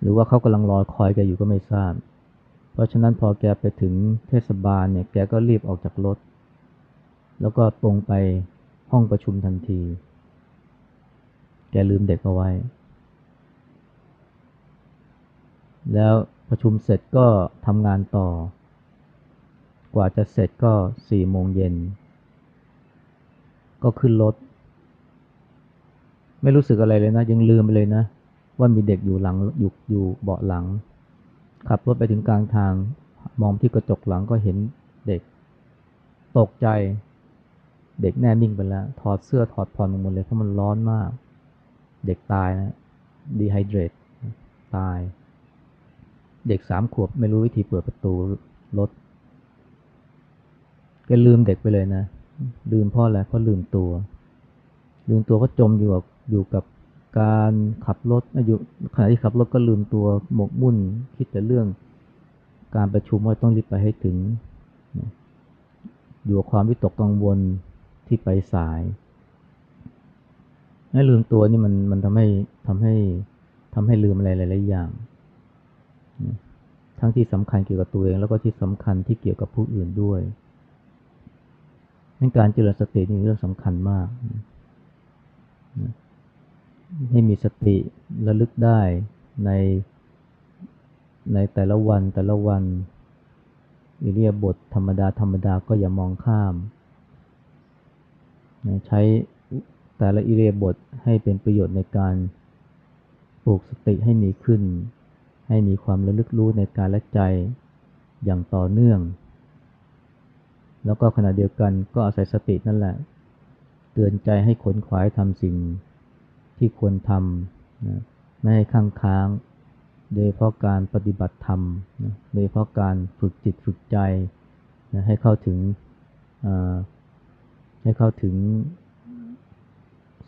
หรือว่าเขากำลังรอคอยแกอยู่ก็ไม่ทราบ เพราะฉะนั้นพอแกไปถึงเทศบาลเนี่ยแกก็รีบออกจากรถ แล้วก็ตรงไปห้องประชุมทันที แกลืมเด็กเอาไว้ แล้วประชุมเสร็จก็ทำงานต่อ กว่าจะเสร็จก็สี่โมงเย็น ก็ขึ้นรถ ไม่รู้สึกอะไรเลยนะ ยังลืมไปเลยนะ ว่ามีเด็กอยู่หลังอยู่อยู่เบาะหลัง ขับรถไปถึงกลางทาง มองที่กระจกหลังก็เห็นเด็ก ตกใจ เด็กแน่นิ่งไปแล้ว ถอดเสื้อถอดผ่อนหมดเลยเพราะมันร้อนมาก เด็กตายนะดีไฮเดรตตาย เด็กสามขวบไม่รู้วิธีเปิดประตูรถก็ลืมเด็กไปเลยนะ ลืมพ่ออะไรเพราะลืมตัว ลืมตัวก็จมอยู่อยู่กับการขับรถอยู่ขณะที่ขับรถก็ลืมตัวหมกมุ่น คิดแต่เรื่องการประชุมว่าต้องรีบไปให้ถึง อยู่กับความวิตกกังวลที่ไปสาย ให้ลืมตัวนี่มันมันทำให้ทำให้ทำให้ลืมอะไรหลายๆอย่าง ทั้งที่สำคัญเกี่ยวกับตัวเอง แล้วก็ที่สำคัญที่เกี่ยวกับผู้อื่นด้วยนการเจริญสตินี่เรื่องสำคัญมากให้มีสติระลึกได้ในในแต่ละวันแต่ละวันอิเรียบทธรรมดาธรรมดาก็อย่ามองข้าม ใช้ แต่ละอิเรียบทให้เป็นประโยชน์ในการปลูกสติให้มีขึ้น ให้มีความระลึกรู้ในการและใจอย่างต่อเนื่อง แล้วก็ขณะเดียวกันก็อาศัยสตินั่นแหละ เตือนใจให้ขนขวายทำสิ่งที่ควรทำนะไม่ให้ข้างค้าง โดยเพราะการปฏิบัติธรรมนะโดยเพราะการฝึกจิตฝึกใจนะให้เข้าถึงให้เข้าถึง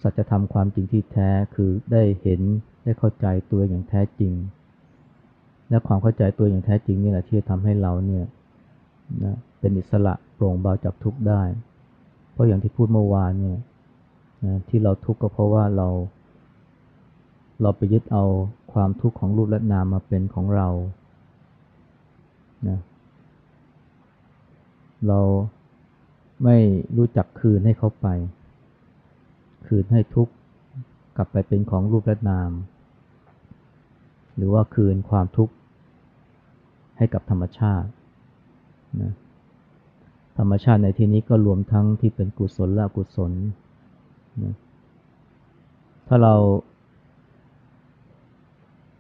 สัจธรรมความจริงที่แท้คือได้เห็นได้เข้าใจตัวอย่างแท้จริง และความเข้าใจตัวอย่างแท้จริงนี่แหละที่จะทำให้เราเนี่ยนะเป็นอิสระโปร่งเบาจากทุกข์ได้ เพราะอย่างที่พูดเมื่อวานเนี่ยนะที่เราทุกข์ก็เพราะว่าเรา เราไปยึดเอาความทุกข์ของรูปและนามมาเป็นของเรานะเราไม่รู้จักคืนให้เขาไป คืนให้ทุกข์กลับไปเป็นของรูปและนาม หรือว่าคืนความทุกข์ให้กับธรรมชาตินะธรรมชาติในที่นี้ก็รวมทั้งที่เป็นกุศลและกุศลนะถ้าเรา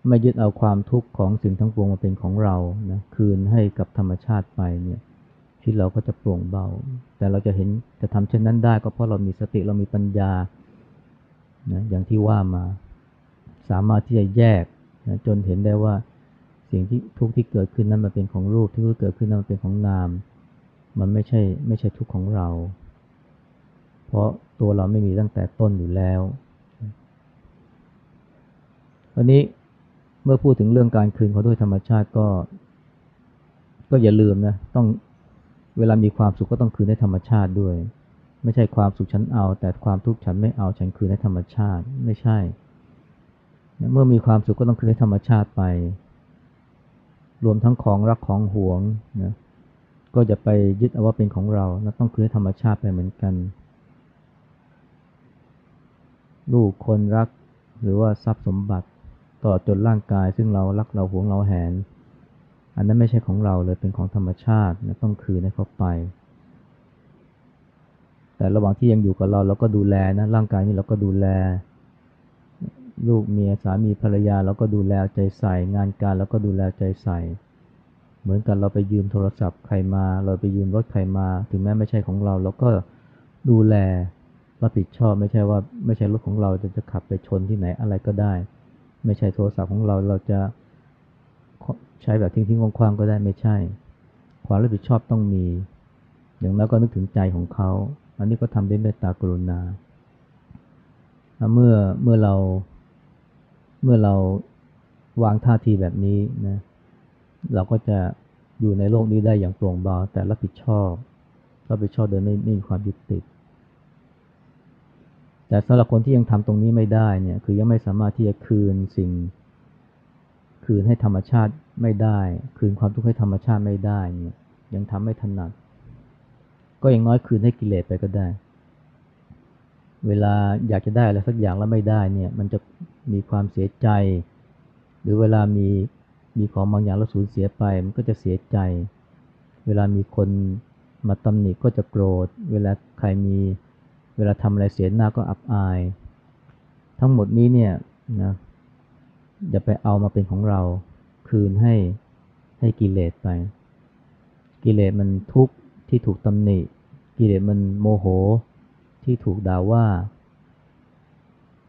ไม่ยึดเอาความทุกข์ของสิ่งทั้งปวงมาเป็นของเรานะคืนให้กับธรรมชาติไปเนี่ย ชีวิตเราก็จะโปร่งเบา แต่เราจะเห็นจะทำเช่นนั้นได้ก็เพราะเรามีสติเรามีปัญญานะอย่างที่ว่ามาสามารถที่จะแยกนะจนเห็นได้ว่าสิ่งที่ทุกข์ที่เกิดขึ้นนั้นมันเป็นของรูปที่เกิดขึ้นนั้นมันเป็นของนาม มันไม่ใช่ไม่ใช่ทุกข์ของเรา เพราะตัวเราไม่มีตั้งแต่ต้นอยู่แล้ววันนี้เมื่อพูดถึงเรื่องการคืนเขาด้วยธรรมชาติก็ ก็อย่าลืมนะต้อง เวลามีความสุขก็ต้องคืนให้ธรรมชาติด้วย ไม่ใช่ความสุขฉันเอา แต่ความทุกข์ฉันไม่เอาฉันคืนให้ธรรมชาติไม่ใช่ เมื่อมีความสุขก็ต้องคืนให้ธรรมชาติไป รวมทั้งของรักของหวงนะก็จะไปยึดเอาว่าเป็นของเรานะต้องคืนให้ธรรมชาติไปเหมือนกัน ลูกคนรักหรือว่าทรัพย์สมบัติต่อจนร่างกายซึ่งเรารักเราหวงเราแหน อันนั้นไม่ใช่ของเราเลยเป็นของธรรมชาตินะต้องคืนให้เขาไป แต่ระหว่างที่ยังอยู่กับเราเราก็ดูแลนะร่างกายนี้เราก็ดูแล ลูกเมียสามีภรรยาเราก็ดูแลใจใส่ งานการเราก็ดูแลใจใส่ เหมือนกันเราไปยืมโทรศัพท์ใครมา เราไปยืมรถใครมา ถึงแม้ไม่ใช่ของเราเราก็ดูแลรับผิดชอบไม่ใช่ว่าไม่ใช่รถของเราจะจะขับไปชนที่ไหนอะไรก็ได้ ไม่ใช่โทรศัพท์ของเราเราจะ ใช้แบบทิ้งทิ้งคว่างๆก็ได้ไม่ใช่ ความรับผิดชอบต้องมี อย่างนั้นก็นึกถึงใจของเขา อันนี้ก็ทำด้วยเมตตากรุณา เมื่อเมื่อเราเมื่อเราวางท่าทีแบบนี้นะเราก็จะอยู่ในโลกนี้ได้อย่างโปร่งเบาแต่รับผิดชอบรับผิดชอบโดยไม่ไม่มีความยึดติด แต่สำหรับคนที่ยังทำตรงนี้ไม่ได้เนี่ยคือยังไม่สามารถที่จะคืนสิ่ง คืนให้ธรรมชาติไม่ได้ คืนความทุกข์ให้ธรรมชาติไม่ได้เนี่ยยังทำไม่ถนัด ก็ย่างน้อยคืนให้กิเลสไปก็ได้ เวลาอยากจะได้อะไรสักอย่างแล้วไม่ได้เนี่ยมันจะมีความเสียใจ หรือเวลามีมีของบางอย่างแล้วสูญเสียไป มันก็จะเสียใจ เวลามีคนมาตำหนิก็จะโกรธ เวลาใครมีเวลาทำอะไรเสียหน้าก็อับอาย ทั้งหมดนี้เนี่ยนะ อย่าไปเอามาเป็นของเราคืนให้ให้กิเลสไป กิเลสมันทุกข์ที่ถูกตำหนิ กิเลสมันโมโหที่ถูกด่าว่า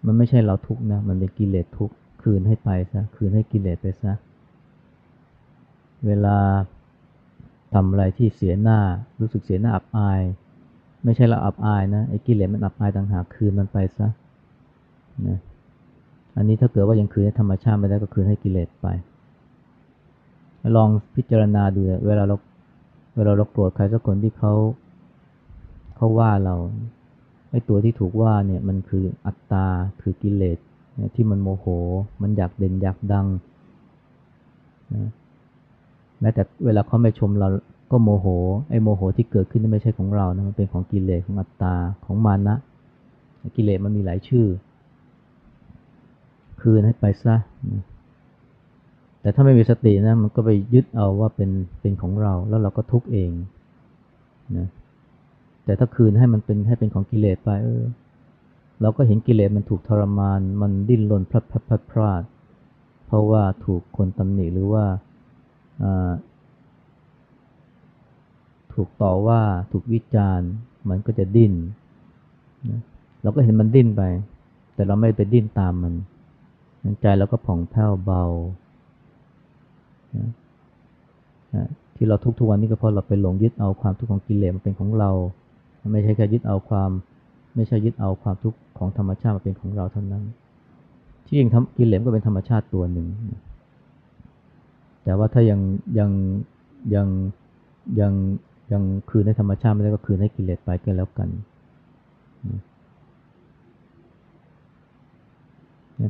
มันไม่ใช่เราทุกข์นะ มันเป็นกิเลสทุกข์คืนให้ไปซะคืนให้กิเลสไปซะเวลาทำอะไรที่เสียหน้ารู้สึกเสียหน้าอับอาย ไม่ใช่เราอับอายนะไอ้กิเลสมันอับอายต่างหากคืนมันไปซะนะ อันนี้ถ้าเกิดว่ายังคืนให้ธรรมชาติไม่ได้ก็คืนให้กิเลสไป ลองพิจารณาดูเวลาเราเวลาเราโกรธใครสักคนที่เขาเขาว่าเราไอ้ตัวที่ถูกว่าเนี่ยมันคืออัตตาคือกิเลสที่มันโมโห มันอยากเด่นอยากดังนะแม้แต่เวลาเขาไม่ชมเราก็โมโห ไอ้โมโหที่เกิดขึ้นนี่ไม่ใช่ของเรานะมันเป็นของกิเลสของอัตตาของมานะกิเลสมันมีหลายชื่อ คืนให้ไปซะ แต่ถ้าไม่มีสตินะมันก็ไปยึดเอาว่าเป็นเป็นของเราแล้วเราก็ทุกข์เองนะแต่ถ้าคืนให้มันเป็นให้เป็นของกิเลสไปเออเราก็เห็นกิเลสมันถูกทรมาน มันดิ้นรนพลัดพลัดพลัดพลาด เพราะว่าถูกคนตำหนิหรือว่าถูกต่อว่าถูกวิจารณ์ มันก็จะดิ้นนะเราก็เห็นมันดิ้นไป แต่เราไม่ไปดิ้นตามมัน ใจเราก็ผ่องแผ้วเบา ที่เราทุกทุกวันนี้ก็เพราะเราไปหลงยึดเอาความทุกข์ของกิเลสมาเป็นของเรา ไม่ใช่แค่ยึดเอาความ ไม่ใช่ยึดเอาความทุกข์ของธรรมชาติมาเป็นของเราเท่านั้น ที่จริงกิเลสก็เป็นธรรมชาติตัวหนึ่ง แต่ว่าถ้ายังยังยังยังยังคืนให้ธรรมชาติไม่ได้ก็คืนให้กิเลสไปก็แล้วกัน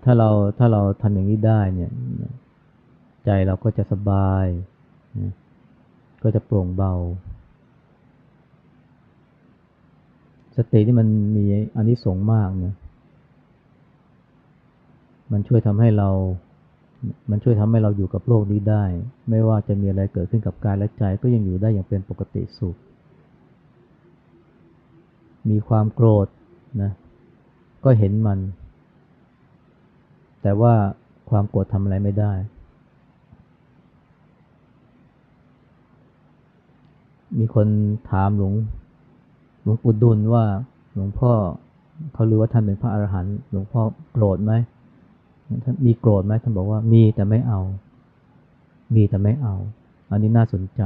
ถ้าเราถ้าเราทำอย่างนี้ได้เนี่ยใจเราก็จะสบาย ก็จะโปร่งเบา สติที่มันมีอันนี้สงมากเนี่ยมันช่วยทำให้เรา มันช่วยทำให้เราอยู่กับโลกนี้ได้ ไม่ว่าจะมีอะไรเกิดขึ้นกับกายและใจก็ยังอยู่ได้อย่างเป็นปกติสุข มีความโกรธนะ ก็เห็นมัน แต่ว่าความโกรธทำอะไรไม่ได้ มีคนถามหลวงหลวงปู่ดุลว่าหลวงพ่อเขารู้ว่าท่านเป็นพระอรหันต์หลวงพ่อโกรธไหมท่านมีโกรธไหมท่านบอกว่ามีแต่ไม่เอา มีแต่ไม่เอา อันนี้น่าสนใจ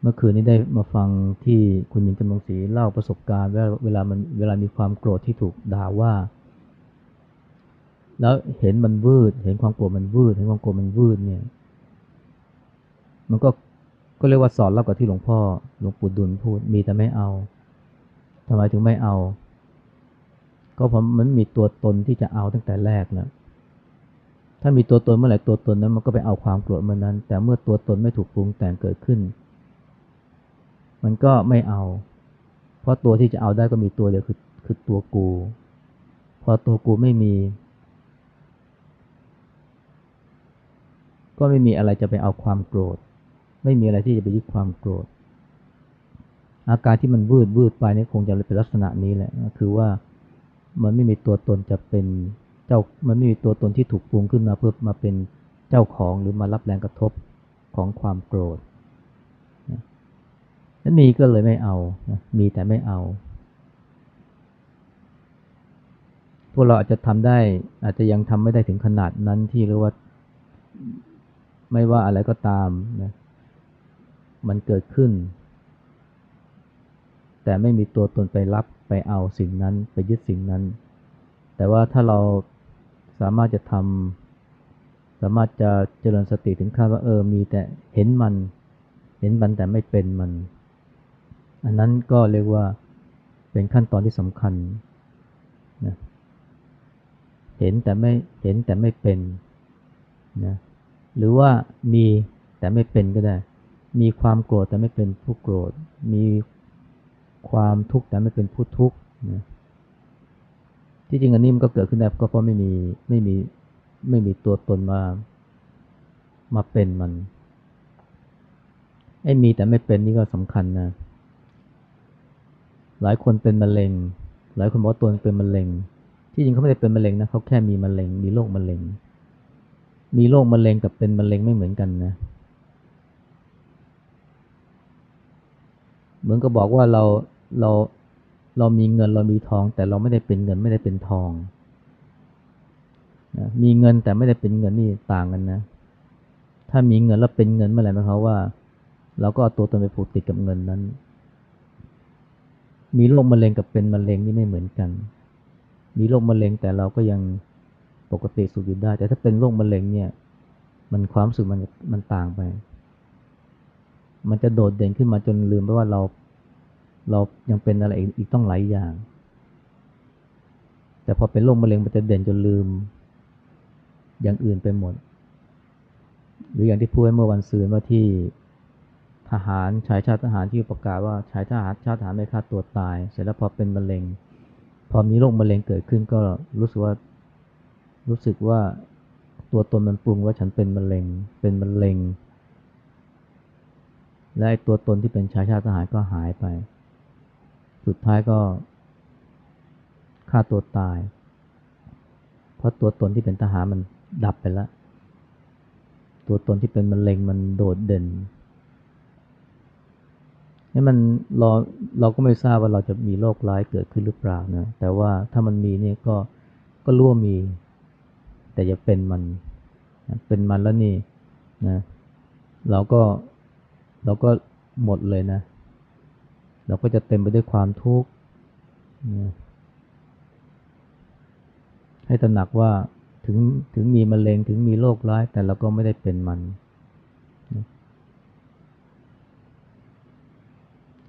เมื่อคืนนี้ได้มาฟังที่คุณหญิงจำลองศรีเล่าประสบการณ์ว่าเวลามันเวลามีความโกรธที่ถูกด่าว่า แล้วเห็นมันวืด เห็นความโกรธมันวืด เห็นความโกรธมันวืดเนี่ย มันก็ก็เรียกว่าสอนรับกับที่หลวงพ่อหลวงปู่ดุลพูดมีแต่ไม่เอาทำไมถึงไม่เอา ก็เพราะมันมีตัวตนที่จะเอาตั้งแต่แรกแล้วถ้ามีตัวตนเมื่อไหร่ตัวตนนั้นมันก็ไปเอาความโกรธมันนั้น แต่เมื่อตัวตนไม่ถูกปรุงแต่งเกิดขึ้น มันก็ไม่เอา เพราะตัวที่จะเอาได้ก็มีตัวเดียวคือคือตัวกู พอตัวกูไม่มี ก็ไม่มีอะไรจะไปเอาความโกรธ ไม่มีอะไรที่จะไปยึดความโกรธ อาการที่มันวืดวืดไปนี่คงจะเป็นลักษณะนี้แหละ คือว่ามันไม่มีตัวตนจะเป็นเจ้า มันไม่มีตัวตนที่ถูกปรุงขึ้นมาเพื่อมาเป็นเจ้าของหรือมารับแรงกระทบของความโกรธนั้นมีก็เลยไม่เอา มีแต่ไม่เอา พวกเราอาจจะทำได้ อาจจะยังทำไม่ได้ถึงขนาดนั้นที่เรียกว่า ไม่ว่าอะไรก็ตามนะมันเกิดขึ้น แต่ไม่มีตัวตนไปรับไปเอาสิ่งนั้นไปยึดสิ่งนั้น แต่ว่าถ้าเราสามารถจะทำสามารถจะเจริญสติถึงขั้นว่าเออมีแต่เห็นมัน เห็นมันแต่ไม่เป็นมัน อันนั้นก็เรียกว่าเป็นขั้นตอนที่สำคัญนะเห็นแต่ไม่เห็นแต่ไม่เป็นนะ หรือว่ามีแต่ไม่เป็นก็ได้ มีความโกรธแต่ไม่เป็นผู้โกรธ มีความทุกข์แต่ไม่เป็นผู้ทุกข์นะที่จริงอันนี้มันก็เกิดขึ้นได้ก็เพราะไม่มีไม่มีไม่มีตัวตนมามาเป็นมันไอ้มีแต่ไม่เป็นนี่ก็สำคัญนะ หลายคนเป็นมะเร็ง หลายคนบอกตัวเป็นมะเร็ง ที่จริงเขาไม่ได้เป็นมะเร็งนะเขาแค่มีมะเร็ง มีโรคมะเร็ง มีโรคมะเร็งกับเป็นมะเร็งไม่เหมือนกันนะ เหมือนกับบอกว่าเราเราเรามีเงินเรามีทอง แต่เราไม่ได้เป็นเงินไม่ได้เป็นทองนะมีเงินแต่ไม่ได้เป็นเงินนี่ต่างกันนะ ถ้ามีเงินแล้วเป็นเงินเมื่อไหร่หมายความว่า เราก็เอาตัวตนไปผูกติดกับเงินนั้น มีโรคมะเร็งกับเป็นมะเร็งนี่ไม่เหมือนกัน มีโรคมะเร็งแต่เราก็ยัง ปกติสุขอยู่ได้ แต่ถ้าเป็นโรคมะเร็งเนี่ย มันความสุขมันมันต่างไป มันจะโดดเด่นขึ้นมาจนลืมไปว่าเรา เรายังเป็นอะไรอีกต้องหลายอย่าง แต่พอเป็นโรคมะเร็งมันจะเด่นจนลืม อย่างอื่นไปหมด หรืออย่างที่พูดเมื่อวันซืนว่าที่ทหารชายชาติทหารที่ประกาศว่าชายทหารชาติทหารไม่ฆ่าตัวตาย เสร็จแล้วพอเป็นมะเร็ง พอมีโรคมะเร็งเกิดขึ้นก็รู้สึกว่า รู้สึกว่าตัวตนมันปรุงว่าฉันเป็นมะเร็ง เป็นมะเร็ง และตัวตนที่เป็นชายชาติทหารก็หายไป สุดท้ายก็ฆ่าตัวตาย เพราะตัวตนที่เป็นทหารมันดับไปแล้ว ตัวตนที่เป็นมะเร็งมันโดดเด่นนี่มันเราเราก็ไม่ทราบว่าเราจะมีโรคร้ายเกิดขึ้นหรือเปล่านะ แต่ว่าถ้ามันมีเนี่ยก็ก็รู้ว่ามี แต่อย่าเป็นมัน เป็นมันแล้วนี่นะเราก็เราก็หมดเลยนะ เราก็จะเต็มไปด้วยความทุกข์ให้ตระหนักว่าถึงถึงมีมะเร็งถึงมีโรคร้าย แต่เราก็ไม่ได้เป็นมัน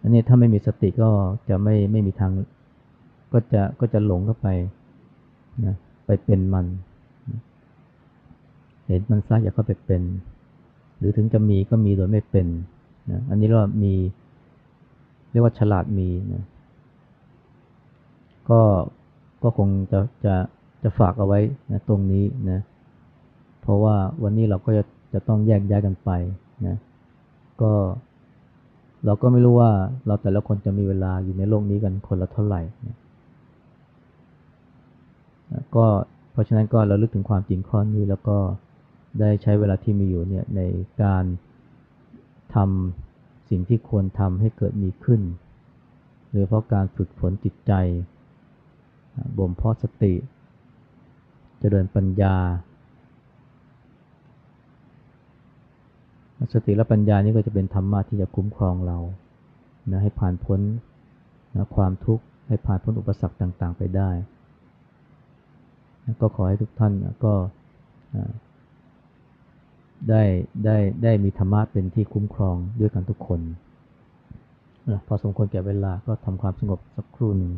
อันนี้ถ้าไม่มีสติก็จะไม่ไม่มีทาง ก็จะก็จะหลงเข้าไปนะไปเป็นมัน เห็นมันซะอย่าเข้าไปเป็น หรือถึงจะมีก็มีโดยไม่เป็นนะอันนี้เรามี เรียกว่าฉลาดมีนะก็ก็คงจะจะจะฝากเอาไว้นะตรงนี้นะเพราะว่าวันนี้เราก็จะจะต้องแยกย้ายกันไปนะก็เราก็ไม่รู้ว่าเราแต่ละคนจะมีเวลาอยู่ในโลกนี้กันคนละเท่าไหร่นะก็เพราะฉะนั้นก็เราลึกถึงความจริงข้อนี้แล้วก็ ได้ใช้เวลาที่มีอยู่เนี่ยในการทำสิ่งที่ควรทำให้เกิดมีขึ้นโดยเพราะการฝึกฝนจิตใจ บ่มเพาะสติ เจริญปัญญา สติและปัญญานี่ก็จะเป็นธรรมะที่จะคุ้มครองเรานะให้ผ่านพ้นนะความทุกข์ให้ผ่านพ้นอุปสรรคต่าง ๆ ไปได้ ก็ขอให้ทุกท่านก็ ได้ได้ได้มีธรรมะเป็นที่คุ้มครองด้วยกันทุกคนนะพอสมควรแก่เวลาก็ทำความสงบสักครู่หนึ่ง